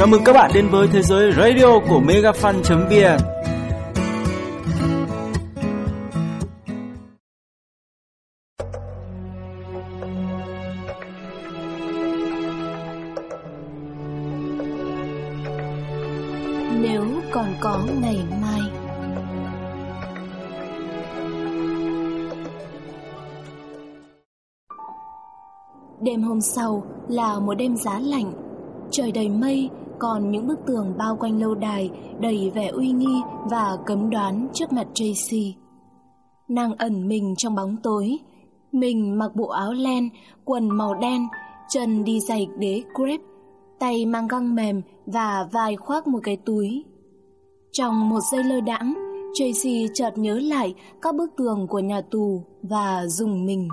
Chào mừng các bạn đến với thế giới radio của megafan.vn Nếu còn có ngày mai. Đêm hôm sau là một đêm giá lạnh, Trời đầy mây còn những bức tường bao quanh lâu đài, Đầy vẻ uy nghi và cấm đoán trước mặt Tracy. Nàng ẩn mình trong bóng tối. Mình mặc bộ áo len, Quần màu đen, Chân đi giày đế crepe, Tay mang găng mềm Và vai khoác một cái túi. Trong một giây lơ đãng, Tracy chợt nhớ lại các bức tường của nhà tù và dùng mình.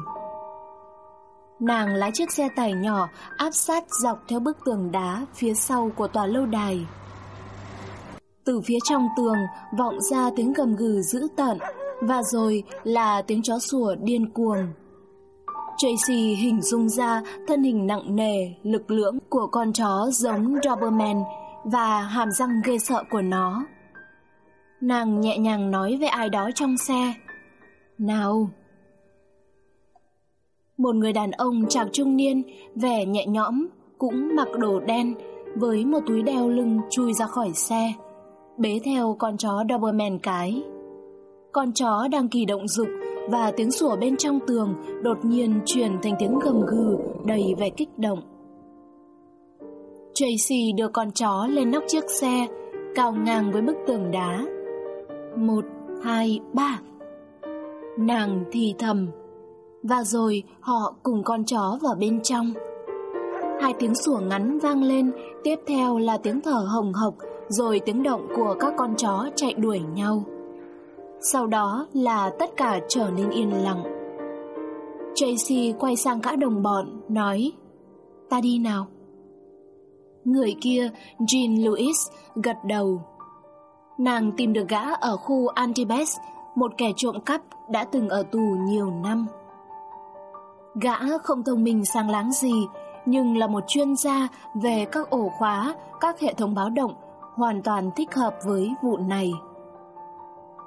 Nàng lái chiếc xe tải nhỏ áp sát dọc theo bức tường đá phía sau của tòa lâu đài. Từ phía trong tường vọng ra tiếng gầm gừ dữ tợn và rồi là tiếng chó sủa điên cuồng. Tracy hình dung ra thân hình nặng nề, lực lưỡng của con chó giống Doberman và hàm răng ghê sợ của nó. Nàng nhẹ nhàng nói với ai đó trong xe. Nào! Một người đàn ông chạc trung niên, vẻ nhẹ nhõm, cũng mặc đồ đen, với một túi đeo lưng chui ra khỏi xe, bế theo con chó Doberman cái. Con chó đang kỳ động dục và tiếng sủa bên trong tường đột nhiên chuyển thành tiếng gầm gừ đầy vẻ kích động. Tracy đưa con chó lên nóc chiếc xe, cao ngang với bức tường đá. Một, hai, ba. Nàng thì thầm. Và rồi họ cùng con chó vào bên trong. Hai tiếng sủa ngắn vang lên, tiếp theo là tiếng thở hồng hộc, rồi tiếng động của các con chó chạy đuổi nhau. Sau đó là tất cả trở nên yên lặng. Tracy quay sang cả đồng bọn, nói Ta đi nào. Người kia, Jean Louis, gật đầu. Nàng tìm được gã ở khu Antibes, một kẻ trộm cắp đã từng ở tù nhiều năm. Gã không thông minh sang láng gì, nhưng là một chuyên gia về các ổ khóa, các hệ thống báo động, hoàn toàn thích hợp với vụ này.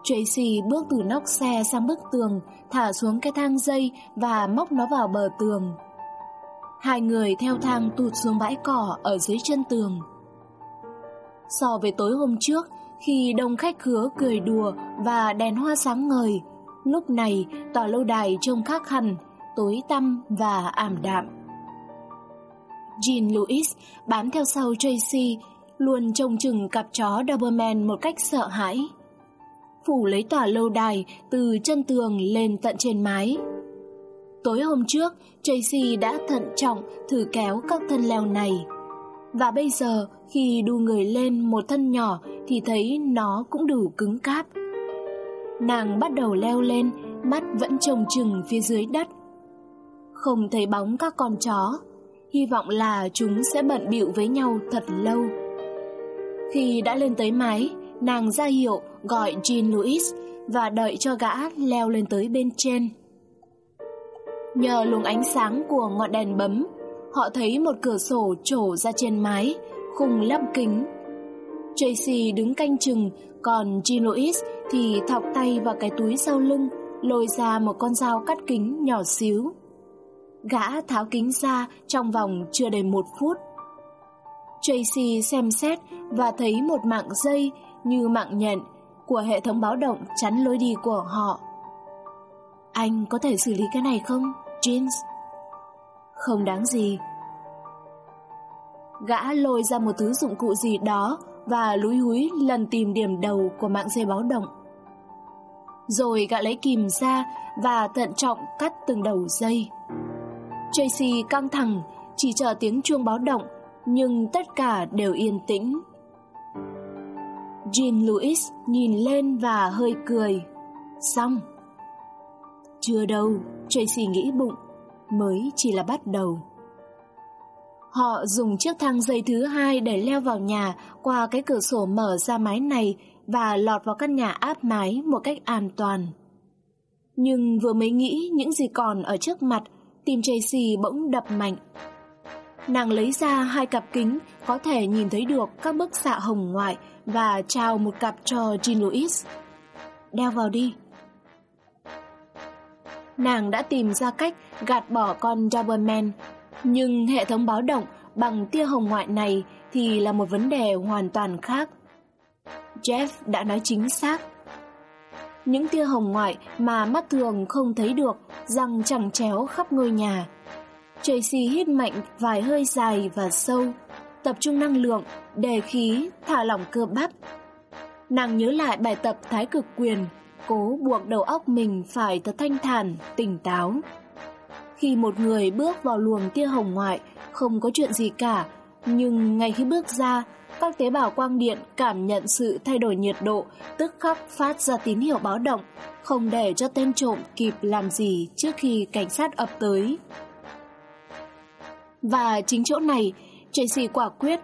Tracy bước từ nóc xe sang bức tường, thả xuống cái thang dây và móc nó vào bờ tường. Hai người theo thang tụt xuống bãi cỏ ở dưới chân tường. So với tối hôm trước, khi đông khách khứa cười đùa và đèn hoa sáng ngời, lúc này tòa lâu đài trông khác hẳn, tối tăm và ảm đạm. Jean Louis bám theo sau Tracy, luôn trông chừng cặp chó Doberman một cách sợ hãi. Phủ lấy tòa lâu đài từ chân tường lên tận trên mái. Tối hôm trước, Tracy đã thận trọng thử kéo các thân leo này. Và bây giờ, khi đu người lên một thân nhỏ thì thấy nó cũng đủ cứng cáp. Nàng bắt đầu leo lên, mắt vẫn trông chừng phía dưới đất. Không thấy bóng các con chó, hy vọng là chúng sẽ bận bịu với nhau thật lâu. Khi đã lên tới mái, nàng ra hiệu gọi Jean Louis và đợi cho gã leo lên tới bên trên. Nhờ luồng ánh sáng của ngọn đèn bấm, họ thấy một cửa sổ trổ ra trên mái, khung lắp kính. Tracy đứng canh chừng, còn Jean Louis thì thọc tay vào cái túi sau lưng, lôi ra một con dao cắt kính nhỏ xíu. Gã tháo kính ra trong vòng chưa đầy một phút. Tracy xem xét và thấy một mạng dây như mạng nhện của hệ thống báo động chắn lối đi của họ. Anh có thể xử lý cái này không, Jeans? Không đáng gì. Gã lôi ra một thứ dụng cụ gì đó và lúi húi lần tìm điểm đầu của mạng dây báo động. Rồi gã lấy kìm ra và thận trọng cắt từng đầu dây. Tracy căng thẳng, chỉ chờ tiếng chuông báo động, nhưng tất cả đều yên tĩnh. Jean Louis nhìn lên và hơi cười. Xong. Chưa đâu, Tracy nghĩ bụng, mới chỉ là bắt đầu. Họ dùng chiếc thang dây thứ hai để leo vào nhà qua cái cửa sổ mở ra mái này và lọt vào căn nhà áp mái một cách an toàn. Nhưng vừa mới nghĩ những gì còn ở trước mặt, tim Tracy bỗng đập mạnh. Nàng lấy ra hai cặp kính có thể nhìn thấy được các bức xạ hồng ngoại và trao một cặp cho Jean Louis. Đeo vào đi. Nàng đã tìm ra cách gạt bỏ con Doberman, nhưng hệ thống báo động bằng tia hồng ngoại này thì là một vấn đề hoàn toàn khác. Jeff đã nói chính xác. Những tia hồng ngoại mà mắt thường không thấy được răng chẳng chéo khắp ngôi nhà. Tracy hít mạnh vài hơi dài và sâu, tập trung năng lượng, đề khí, thả lỏng cơ bắp. Nàng nhớ lại bài tập thái cực quyền, cố buộc đầu óc mình phải thật thanh thản, tỉnh táo. Khi một người bước vào luồng tia hồng ngoại, không có chuyện gì cả, nhưng ngay khi bước ra, các tế bào quang điện cảm nhận sự thay đổi nhiệt độ, tức khắc phát ra tín hiệu báo động, không để cho tên trộm kịp làm gì trước khi cảnh sát ập tới. Và chính chỗ này, Tracy quả quyết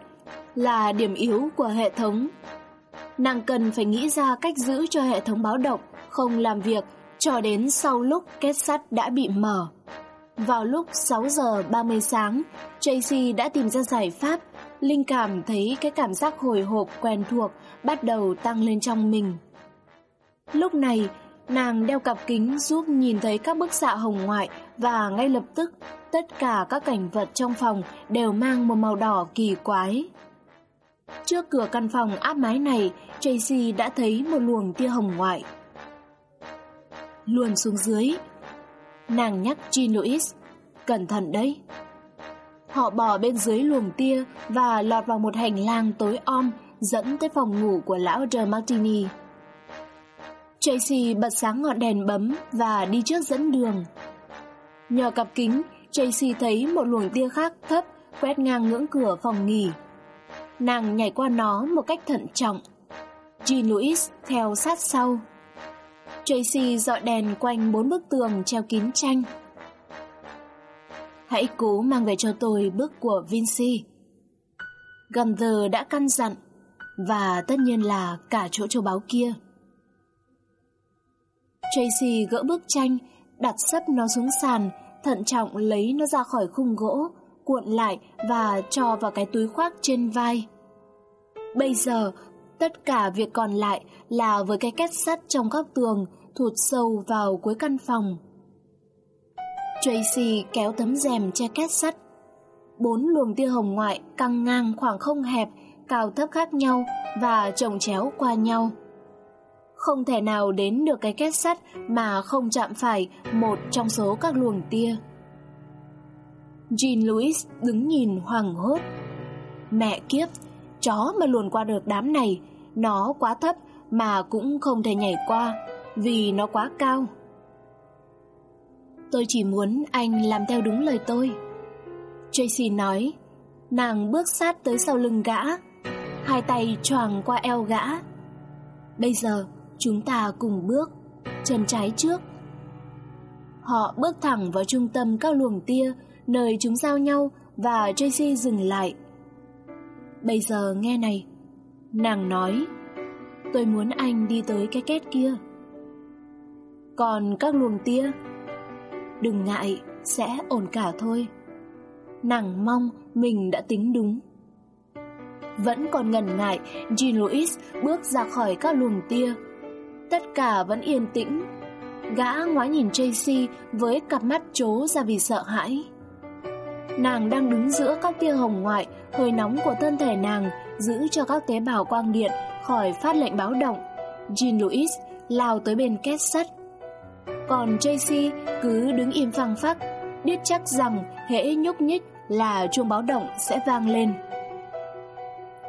là điểm yếu của hệ thống. Nàng cần phải nghĩ ra cách giữ cho hệ thống báo động không làm việc cho đến sau lúc kết sắt đã bị mở. Vào lúc 6 giờ 30 sáng, Tracy đã tìm ra giải pháp. Linh cảm thấy cái cảm giác hồi hộp quen thuộc bắt đầu tăng lên trong mình. Lúc này, nàng đeo cặp kính giúp nhìn thấy các bức xạ hồng ngoại và ngay lập tức tất cả các cảnh vật trong phòng đều mang một màu đỏ kỳ quái. Trước cửa căn phòng áp mái này, Tracy đã thấy một luồng tia hồng ngoại. Luồn xuống dưới, Nàng nhắc Jean Louis, cẩn thận đấy. Họ bò bên dưới luồng tia và lọt vào một hành lang tối om dẫn tới phòng ngủ của lão De Martini. Tracy bật sáng ngọn đèn bấm và đi trước dẫn đường. Nhờ cặp kính, Tracy thấy một luồng tia khác thấp quét ngang ngưỡng cửa phòng nghỉ. Nàng nhảy qua nó một cách thận trọng. Jean Louis theo sát sau. Tracy dọi đèn quanh bốn bức tường treo kín tranh. Hãy cố mang về cho tôi bức của Vinci. Gunther đã căn dặn, và tất nhiên là cả chỗ châu báu kia. Tracy gỡ bức tranh, đặt sấp nó xuống sàn, thận trọng lấy nó ra khỏi khung gỗ, cuộn lại và cho vào cái túi khoác trên vai. Bây giờ Tất cả việc còn lại là với cái kết sắt trong góc tường thụt sâu vào cuối căn phòng. Tracy kéo tấm rèm che két sắt. Bốn luồng tia hồng ngoại căng ngang khoảng không hẹp, cao thấp khác nhau và chồng chéo qua nhau. Không thể nào đến được cái két sắt mà không chạm phải một trong số các luồng tia. Jean Louis đứng nhìn hoàng hốt. Mẹ kiếp, chó mà luồn qua được đám này, nó quá thấp mà cũng không thể nhảy qua vì nó quá cao. Tôi chỉ muốn anh làm theo đúng lời tôi. Tracy nói, nàng bước sát tới sau lưng gã, hai tay choàng qua eo gã. Bây giờ, chúng ta cùng bước, chân trái trước. Họ bước thẳng vào trung tâm các luồng tia, nơi chúng giao nhau và Tracy dừng lại. Bây giờ nghe này, nàng nói, tôi muốn anh đi tới cái kết kia. Còn các luồng tia, đừng ngại, sẽ ổn cả thôi. Nàng mong mình đã tính đúng. Vẫn còn ngần ngại, Jean Louis bước ra khỏi các luồng tia. Tất cả vẫn yên tĩnh. Gã ngoái nhìn Tracy với cặp mắt trố ra vì sợ hãi. Nàng đang đứng giữa các tia hồng ngoại, hơi nóng của thân thể nàng giữ cho các tế bào quang điện khỏi phát lệnh báo động. Jean Louis lao tới bên két sắt. Còn JC cứ đứng im phăng phắc, biết chắc rằng hễ nhúc nhích là chuông báo động sẽ vang lên.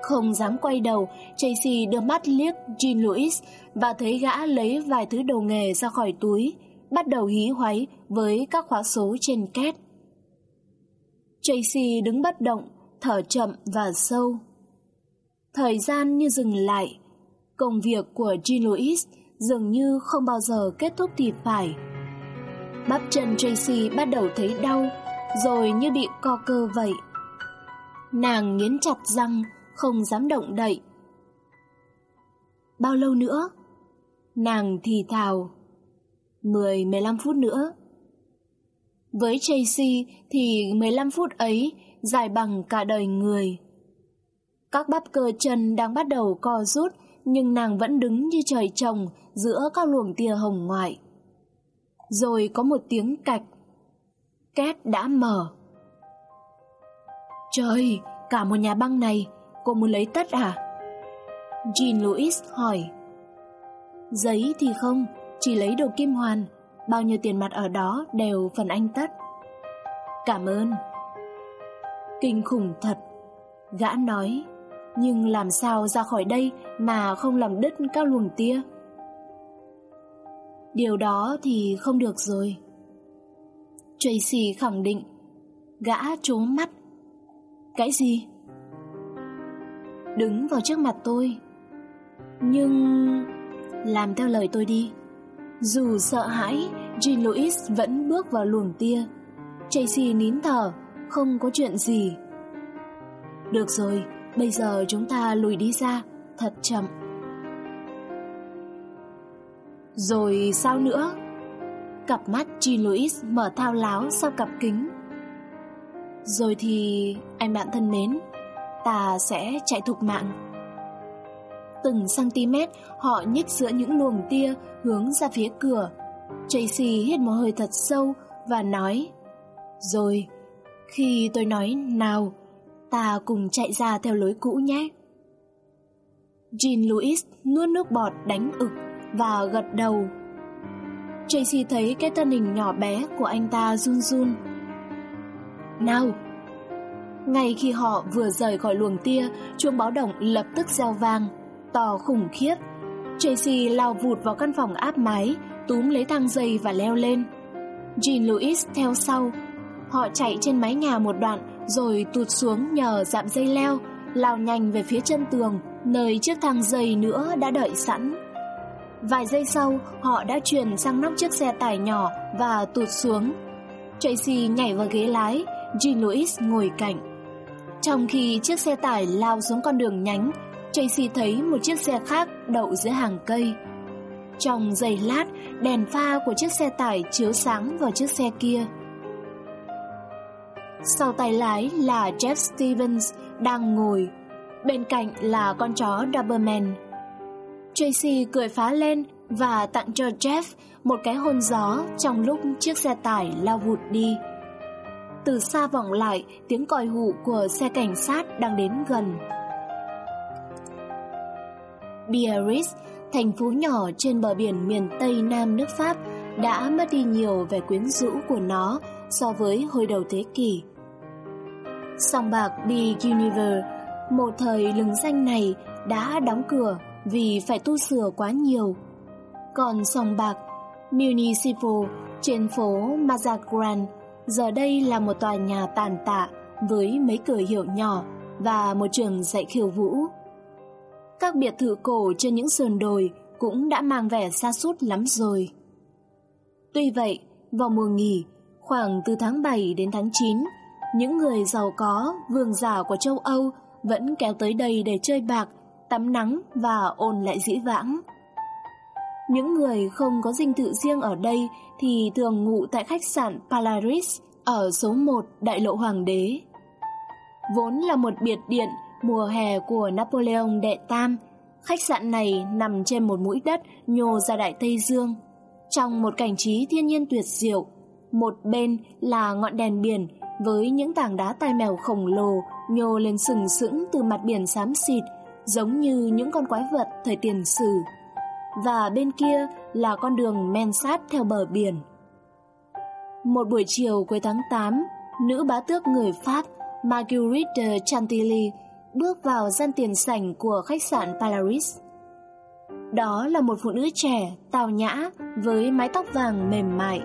Không dám quay đầu, Tracy đưa mắt liếc Jean Louis và thấy gã lấy vài thứ đồ nghề ra khỏi túi, bắt đầu hí hoáy với các khóa số trên két. Tracy đứng bất động, thở chậm và sâu. Thời gian như dừng lại. Công việc của Jean Louis dường như không bao giờ kết thúc thì phải. Bắp chân Tracy bắt đầu thấy đau, rồi như bị co cơ vậy. Nàng nghiến chặt răng, không dám động đậy. Bao lâu nữa? Nàng thì thào. 10-15 phút nữa. Với Tracy thì 15 phút ấy dài bằng cả đời người. Các bắp cơ chân đang bắt đầu co rút, nhưng nàng vẫn đứng như trời trồng giữa các luồng tia hồng ngoại. Rồi có một tiếng cạch. Két đã mở. Trời, cả một nhà băng này, cô muốn lấy tất à? Jean Louis hỏi. Giấy thì không, chỉ lấy đồ kim hoàn, bao nhiêu tiền mặt ở đó đều phần anh tất. Cảm ơn. Kinh khủng thật, gã nói, nhưng làm sao ra khỏi đây mà không làm đứt các luồng tia? Điều đó thì không được rồi. Tracy khẳng định, gã trố mắt. Cái gì? Đứng vào trước mặt tôi. Nhưng... Làm theo lời tôi đi. Dù sợ hãi, Jean Louis vẫn bước vào luồng tia. Tracy nín thở, không có chuyện gì. Được rồi, bây giờ chúng ta lùi đi ra, thật chậm. Rồi sao nữa? Cặp mắt Jean Louis mở thao láo sau cặp kính. Rồi thì, anh bạn thân mến, ta sẽ chạy thục mạng. Từng cm họ nhích giữa những luồng tia hướng ra phía cửa. Tracy hít một hơi thật sâu và nói Rồi, khi tôi nói nào, ta cùng chạy ra theo lối cũ nhé. Jean Louis nuốt nước bọt đánh ực và gật đầu. Tracy thấy cái thân hình nhỏ bé của anh ta run run. Nào! Ngay khi họ vừa rời khỏi luồng tia, chuông báo động lập tức reo vang to khủng khiếp. Tracy lao vụt vào căn phòng áp mái, túm lấy thang dây và leo lên. Jean Louis theo sau. Họ chạy trên mái nhà một đoạn rồi tụt xuống nhờ dạm dây leo, lao nhanh về phía chân tường, nơi chiếc thang dây nữa đã đợi sẵn. Vài giây sau, họ đã chuyển sang nóc chiếc xe tải nhỏ và tụt xuống. Tracy nhảy vào ghế lái, Jean Louis ngồi cạnh. Trong khi chiếc xe tải lao xuống con đường nhánh, Tracy thấy một chiếc xe khác đậu giữa hàng cây. Trong giây lát, đèn pha của chiếc xe tải chiếu sáng vào chiếc xe kia. Sau tay lái là Jeff Stevens đang ngồi, bên cạnh là con chó Doberman. Tracy cười phá lên và tặng cho Jeff một cái hôn gió trong lúc chiếc xe tải lao vụt đi. Từ xa vọng lại, tiếng còi hụ của xe cảnh sát đang đến gần. Biarritz, thành phố nhỏ trên bờ biển miền Tây Nam nước Pháp, đã mất đi nhiều về quyến rũ của nó so với hồi đầu thế kỷ. Sòng bạc đi Univer, một thời lừng danh này đã đóng cửa vì phải tu sửa quá nhiều. Còn sòng bạc Municipal trên phố Mazagran giờ đây là một tòa nhà tàn tạ với mấy cửa hiệu nhỏ và một trường dạy khiêu vũ. Các biệt thự cổ trên những sườn đồi cũng đã mang vẻ xa sút lắm rồi. Tuy vậy, vào mùa nghỉ, khoảng từ tháng 7 đến tháng 9, những người giàu có, vương giả của châu Âu vẫn kéo tới đây để chơi bạc, tắm nắng và ôn lại dĩ vãng. Những người không có dinh thự riêng ở đây thì thường ngủ tại khách sạn Polaris ở số 1 Đại lộ Hoàng đế. Vốn là một biệt điện mùa hè của Napoleon đệ tam, khách sạn này nằm trên một mũi đất nhô ra Đại Tây Dương. Trong một cảnh trí thiên nhiên tuyệt diệu, một bên là ngọn đèn biển với những tảng đá tai mèo khổng lồ nhô lên sừng sững từ mặt biển xám xịt, giống như những con quái vật thời tiền sử. Và bên kia là con đường men sát theo bờ biển. Một buổi chiều cuối tháng 8, nữ bá tước người Pháp Marguerite Chantilly bước vào gian tiền sảnh của khách sạn Polaris. Đó là một phụ nữ trẻ, tào nhã, với mái tóc vàng mềm mại.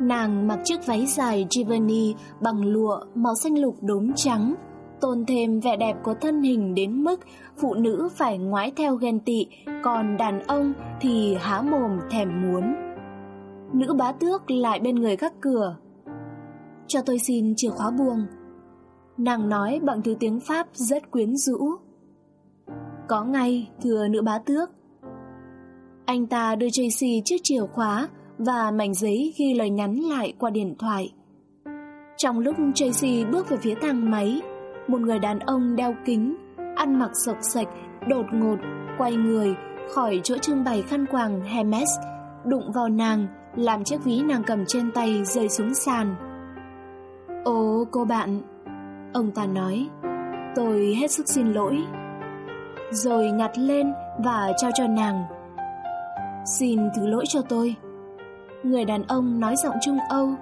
Nàng mặc chiếc váy dài Giverny bằng lụa màu xanh lục đốm trắng, tôn thêm vẻ đẹp của thân hình đến mức phụ nữ phải ngoái theo ghen tị, còn đàn ông thì há mồm thèm muốn. Nữ bá tước lại bên người gác cửa. Cho tôi xin chìa khóa buồng. Nàng nói bằng thứ tiếng Pháp rất quyến rũ. Có ngay, thưa nữ bá tước. Anh ta đưa Tracy chiếc chìa khóa và mảnh giấy ghi lời nhắn lại qua điện thoại. Trong lúc Tracy bước về phía thang máy, một người đàn ông đeo kính, ăn mặc sộc sạch, đột ngột, quay người khỏi chỗ trưng bày khăn quàng Hermes, đụng vào nàng, làm chiếc ví nàng cầm trên tay rơi xuống sàn. Ồ cô bạn, ông ta nói, tôi hết sức xin lỗi. Rồi nhặt lên và trao cho nàng. Xin thứ lỗi cho tôi. Người đàn ông nói giọng Trung Âu.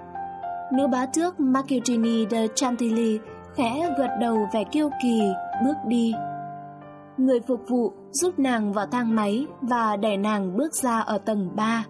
Nữ bá tước Marcutini de Chantilly khẽ gật đầu vẻ kiêu kỳ, bước đi. Người phục vụ giúp nàng vào thang máy và đẩy nàng bước ra ở tầng 3.